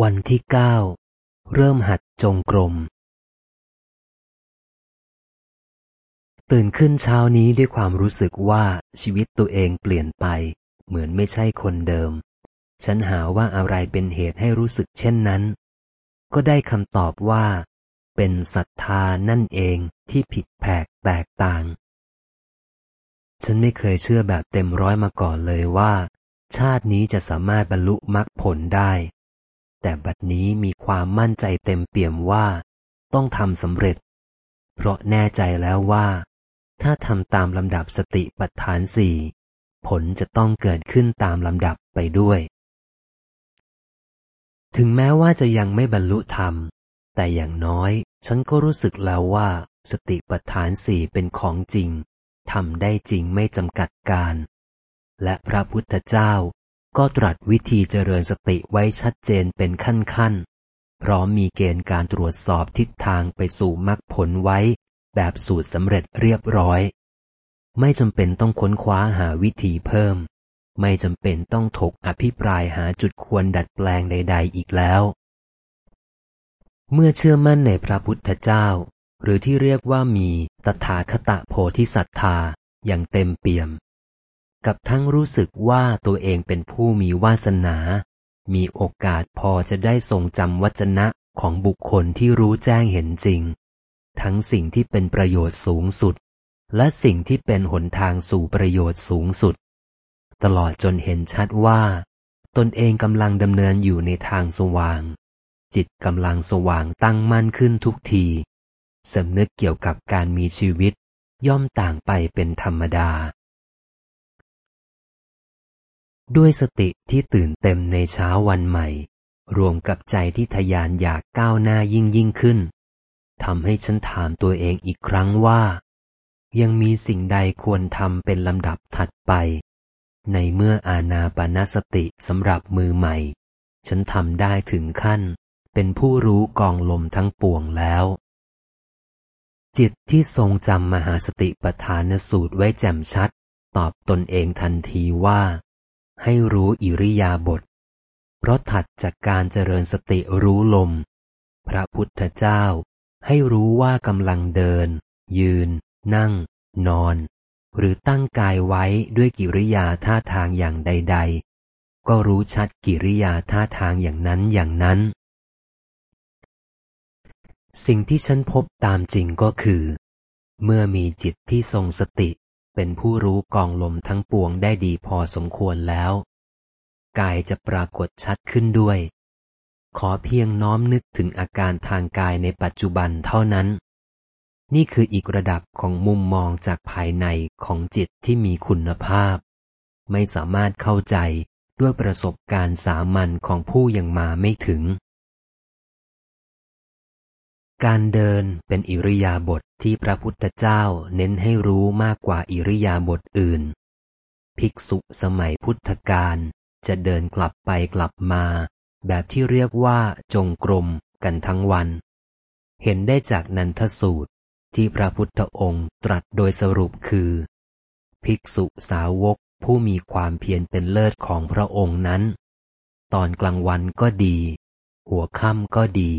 วันที่เก้าเริ่มหัดจงกรม ตื่นขึ้นเช้านี้ด้วยความรู้สึกว่าชีวิตตัวเองเปลี่ยนไป เหมือนไม่ใช่คนเดิม ฉันหาว่าอะไรเป็นเหตุให้รู้สึกเช่นนั้น ก็ได้คำตอบว่า เป็นศรัทธานั่นเองที่ผิดแผกแตกต่าง ฉันไม่เคยเชื่อแบบเต็มร้อยมาก่อนเลยว่า ชาตินี้จะสามารถบรรลุมรรคผลได้ แต่บัดนี้มีความมั่นใจเต็มเปี่ยมว่า ต้องทำสำเร็จ เพราะแน่ใจแล้วว่า ถ้าทำตามลำดับสติปัฏฐานสี่ผลจะต้องเกิดขึ้นตามลำดับไปด้วย ถึงแม้ว่าจะยังไม่บรรลุธรรม แต่อย่างน้อย ฉันก็รู้สึกแล้วว่า สติปัฏฐานสี่เป็นของจริงทำได้จริงไม่จำกัดการ และพระพุทธเจ้า ก็ตรัสวิธีเจริญสติไว้ชัดเจนเป็นขั้นๆ พร้อมมีเกณฑ์การตรวจสอบทิศทางไปสู่มรรคผลไว้ แบบสูตรสำเร็จเรียบร้อย ไม่จำเป็นต้องค้นคว้าหาวิธีเพิ่ม ไม่จำเป็นต้องถกอภิปรายหาจุดควรดัดแปลงใด ๆ อีกแล้ว เมื่อเชื่อมั่นในพระพุทธเจ้า หรือที่เรียกว่ามีตถาคตโพธิศรัทธาอย่างเต็มเปี่ยม กับทั้งรู้สึกว่าตัวเองเป็นผู้มีวาสนา มีโอกาสพอจะได้ทรงจำวจนะของบุคคลที่รู้แจ้งเห็นจริง ทั้งสิ่งที่เป็นประโยชน์สูงสุด และสิ่งที่เป็นหนทางสู่ประโยชน์สูงสุด ตลอดจนเห็นชัดว่า ตนเองกำลังดำเนินอยู่ในทางสว่าง จิตกำลังสว่างตั้งมั่นขึ้นทุกทีสำนึกเกี่ยวกับการมีชีวิต ย่อมต่างไปเป็นธรรมดา ด้วยสติที่ตื่นเต็มในเช้าวันใหม่ รวมกับใจที่ทยานอยากก้าวหน้ายิ่งยิ่งขึ้นทำให้ฉันถามตัวเองอีกครั้งว่า ยังมีสิ่งใดควรทำเป็นลำดับถัดไป ในเมื่ออาณาปณสติสำหรับมือใหม่ ฉันทำได้ถึงขั้น เป็นผู้รู้กองลมทั้งปวงแล้ว จิตที่ทรงจำมหาสติปทานสูตรไว้แจ่มชัด ตอบตนเองทันทีว่า ให้รู้อิริยาบถเพราะถัดจากการเจริญสติรู้ลม พระพุทธเจ้าให้รู้ว่ากำลังเดิน ยืน นั่ง นอน หรือตั้งกายไว้ด้วยกิริยาท่าทางอย่างใด ๆ ก็รู้ชัดกิริยาท่าทางอย่างนั้นอย่างนั้น สิ่งที่ฉันพบตามจริงก็คือ เมื่อมีจิตที่ทรงสติ เป็นผู้รู้กองลมทั้งปวงได้ดีพอสมควรแล้ว กายจะปรากฏชัดขึ้นด้วย ขอเพียงน้อมนึกถึงอาการทางกายในปัจจุบันเท่านั้น นี่คืออีกระดับของมุมมองจากภายในของจิตที่มีคุณภาพ ไม่สามารถเข้าใจด้วยประสบการณ์สามัญของผู้ยังมาไม่ถึง การเดินเป็นอิริยาบถทที่พระพุทธเจ้าเน้นให้รู้มากกว่าอิริยาบถอื่น ภิกษุสมัยพุทธกาลจะเดินกลับไปกลับมา แบบที่เรียกว่าจงกรมกันทั้งวัน เห็นได้จากนันทสูตรที่พระพุทธองค์ตรัสโดยสรุปคือ ภิกษุสาวกผู้มีความเพียรเป็นเลิศของพระองค์นั้น ตอนกลางวันก็ดี หัวค่ำก็ดี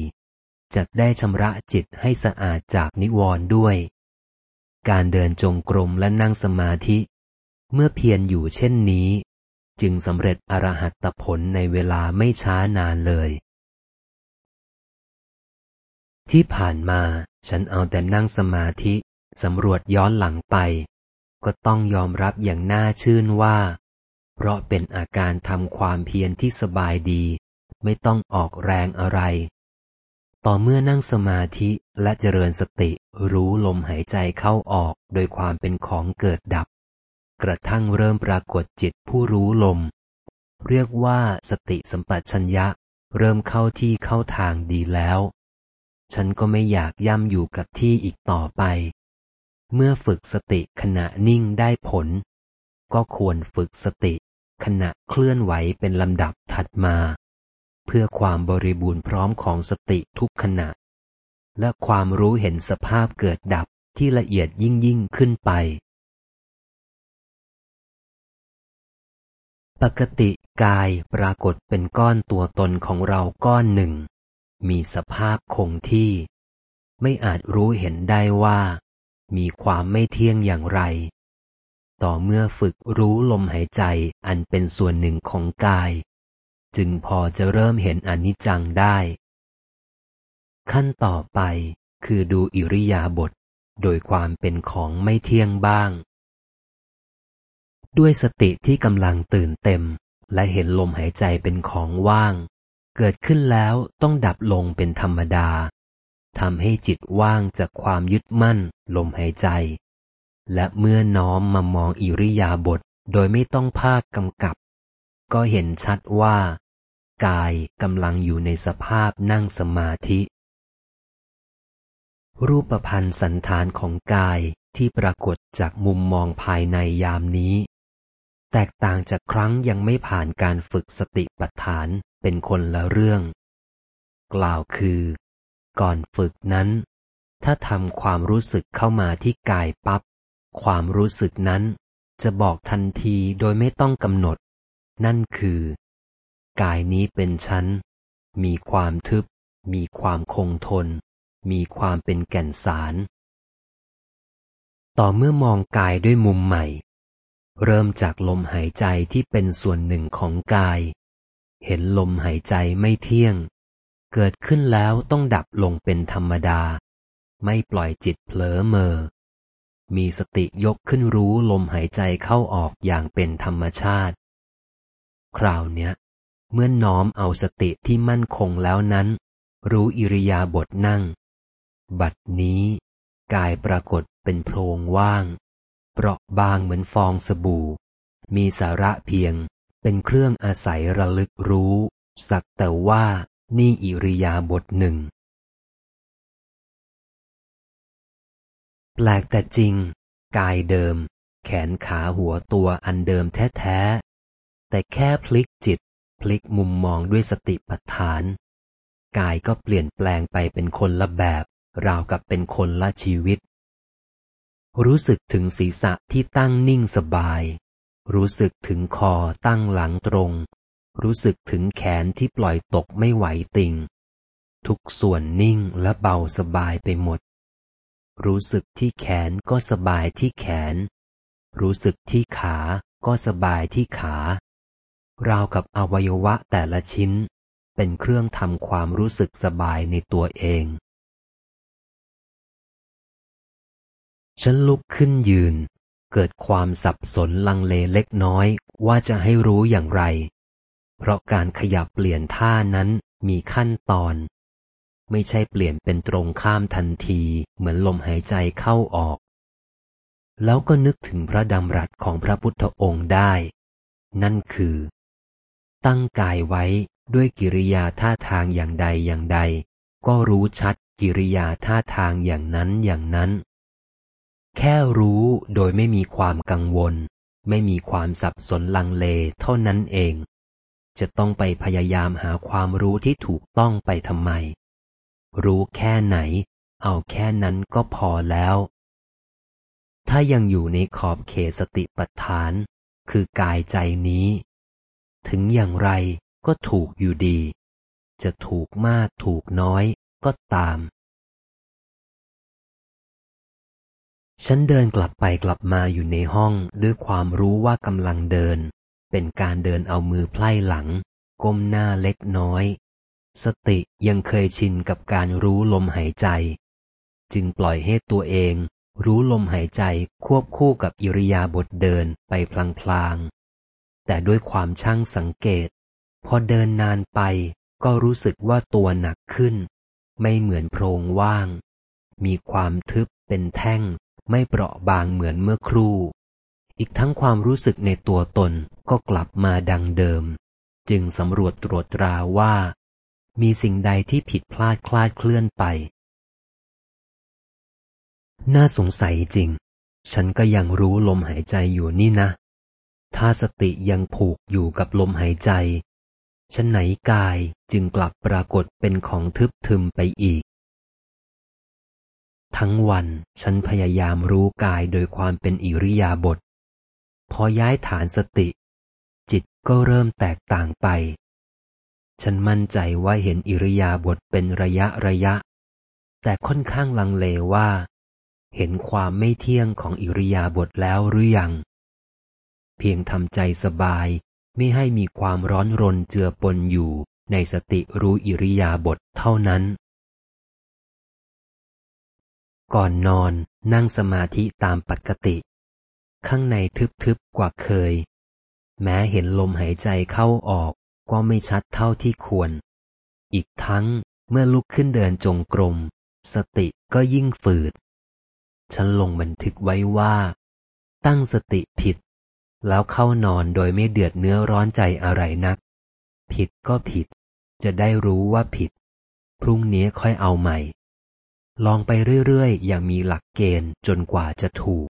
จะได้ชำระจิตให้สะอาดจากนิวรณ์ด้วย การเดินจงกรมและนั่งสมาธิ เมื่อเพียรอยู่เช่นนี้ จึงสำเร็จอรหัตผลในเวลาไม่ช้านานเลย ที่ผ่านมาฉันเอาแต่นั่งสมาธิสำรวจย้อนหลังไป ก็ต้องยอมรับอย่างน่าชื่นว่า เพราะเป็นอาการทำความเพียรที่สบายดี ไม่ต้องออกแรงอะไร ต่อเมื่อนั่งสมาธิและเจริญสติรู้ลมหายใจเข้าออกโดยความเป็นของเกิดดับ กระทั่งเริ่มปรากฏจิตผู้รู้ลม เรียกว่าสติสัมปชัญญะ เริ่มเข้าที่เข้าทางดีแล้ว ฉันก็ไม่อยากย่ำอยู่กับที่อีกต่อไป เมื่อฝึกสติขณะนิ่งได้ผล ก็ควรฝึกสติขณะเคลื่อนไหวเป็นลำดับถัดมา เพื่อความบริบูรณ์พร้อมของสติทุกขณะ และความรู้เห็นสภาพเกิดดับที่ละเอียดยิ่งยิ่งขึ้นไป ปกติกายปรากฏเป็นก้อนตัวตนของเราก้อนหนึ่ง มีสภาพคงที่ ไม่อาจรู้เห็นได้ว่า มีความไม่เที่ยงอย่างไร ต่อเมื่อฝึกรู้ลมหายใจอันเป็นส่วนหนึ่งของกาย จึงพอจะเริ่มเห็นอนิจจังได้ ขั้นต่อไปคือดูอิริยาบถโดยความเป็นของไม่เที่ยงบ้าง ด้วยสติที่กำลังตื่นเต็ม และเห็นลมหายใจเป็นของว่าง เกิดขึ้นแล้วต้องดับลงเป็นธรรมดาทำให้จิตว่างจากความยึดมั่น ลมหายใจ และเมื่อน้อมมามองอิริยาบถโดยไม่ต้องภาคกำกับ ก็เห็นชัดว่า กายกำลังอยู่ในสภาพนั่งสมาธิ รูปพันธ์สันฐานของกายที่ปรากฏจากมุมมองภายในยามนี้ แตกต่างจากครั้งยังไม่ผ่านการฝึกสติปัฏฐานเป็นคนละเรื่อง กล่าวคือ ก่อนฝึกนั้น ถ้าทำความรู้สึกเข้ามาที่กายปับ๊บความรู้สึกนั้นจะบอกทันทีโดยไม่ต้องกำหนด นั่นคือ กายนี้เป็นชั้น มีความทึบ มีความคงทน มีความเป็นแก่นสาร ต่อเมื่อมองกายด้วยมุมใหม่ เริ่มจากลมหายใจที่เป็นส่วนหนึ่งของกาย เห็นลมหายใจไม่เที่ยง เกิดขึ้นแล้วต้องดับลงเป็นธรรมดา ไม่ปล่อยจิตเผลอเมอ มีสติยกขึ้นรู้ลมหายใจเข้าออกอย่างเป็นธรรมชาติ คราวเนี้ย เมื่อน้อมเอาสติที่มั่นคงแล้วนั้น รู้อิริยาบถนั่ง บัดนี้ กายปรากฏเป็นโพรงว่าง เปราะบางเหมือนฟองสบู่ มีสาระเพียง เป็นเครื่องอาศัยระลึกรู้ สักแต่ว่านี่อิริยาบถหนึ่ง แปลกแต่จริง กายเดิม แขนขาหัวตัวอันเดิมแท้ ๆ แต่แค่พลิกจิต พลิกมุมมองด้วยสติปัฏฐาน กายก็เปลี่ยนแปลงไปเป็นคนละแบบ ราวกับเป็นคนละชีวิต รู้สึกถึงศีรษะที่ตั้งนิ่งสบาย รู้สึกถึงคอตั้งหลังตรง รู้สึกถึงแขนที่ปล่อยตกไม่ไหวติงทุกส่วนนิ่งและเบาสบายไปหมด รู้สึกที่แขนก็สบายที่แขน รู้สึกที่ขาก็สบายที่ขา ราวกับอวัยวะแต่ละชิ้น เป็นเครื่องทำความรู้สึกสบายในตัวเอง ฉันลุกขึ้นยืน เกิดความสับสนลังเลเล็กน้อยว่าจะให้รู้อย่างไร เพราะการขยับเปลี่ยนท่านั้นมีขั้นตอน ไม่ใช่เปลี่ยนเป็นตรงข้ามทันทีเหมือนลมหายใจเข้าออก แล้วก็นึกถึงพระดำรัสของพระพุทธองค์ได้ นั่นคือ ตั้งกายไว้ด้วยกิริยาท่าทางอย่างใดอย่างใด ก็รู้ชัดกิริยาท่าทางอย่างนั้นอย่างนั้น แค่รู้โดยไม่มีความกังวล ไม่มีความสับสนลังเลเท่านั้นเอง จะต้องไปพยายามหาความรู้ที่ถูกต้องไปทำไม รู้แค่ไหน เอาแค่นั้นก็พอแล้ว ถ้ายังอยู่ในขอบเขตสติปัฏฐาน คือกายใจนี้ ถึงอย่างไรก็ถูกอยู่ดี จะถูกมากถูกน้อยก็ตาม ฉันเดินกลับไปกลับมาอยู่ในห้องด้วยความรู้ว่ากำลังเดิน เป็นการเดินเอามือไพล่หลัง ก้มหน้าเล็กน้อย สติยังเคยชินกับการรู้ลมหายใจ จึงปล่อยให้ตัวเองรู้ลมหายใจควบคู่กับอิริยาบถเดินไปพลางๆ แต่ด้วยความช่างสังเกต พอเดินนานไปก็รู้สึกว่าตัวหนักขึ้น ไม่เหมือนโพรงว่าง มีความทึบเป็นแท่ง ไม่เปราะบางเหมือนเมื่อครู่ อีกทั้งความรู้สึกในตัวตนก็กลับมาดังเดิม จึงสำรวจตรวจตราว่า มีสิ่งใดที่ผิดพลาดคลาดเคลื่อนไป น่าสงสัยจริง ฉันก็ยังรู้ลมหายใจอยู่นี่นะ ถ้าสติยังผูกอยู่กับลมหายใจฉันไหนกายจึงกลับปรากฏเป็นของทึบทึมไปอีก ทั้งวันฉันพยายามรู้กายโดยความเป็นอิริยาบถพอย้ายฐานสติ จิตก็เริ่มแตกต่างไป ฉันมั่นใจว่าเห็นอิริยาบถเป็นระยะระยะ แต่ค่อนข้างลังเลว่า เห็นความไม่เที่ยงของอิริยาบถแล้วหรือยัง เพียงทำใจสบาย ไม่ให้มีความร้อนรนเจือปนอยู่ในสติรู้อิริยาบถเท่านั้น ก่อนนอนนั่งสมาธิตามปกติ ข้างในทึบๆกว่าเคย แม้เห็นลมหายใจเข้าออกก็ไม่ชัดเท่าที่ควร อีกทั้งเมื่อลุกขึ้นเดินจงกรม สติก็ยิ่งฝืด ฉันลงบันทึกไว้ว่า ตั้งสติผิด แล้วเข้านอนโดยไม่เดือดเนื้อร้อนใจอะไรนัก ผิดก็ผิด จะได้รู้ว่าผิด พรุ่งนี้ค่อยเอาใหม่ ลองไปเรื่อยๆ อย่างมีหลักเกณฑ์จนกว่าจะถูก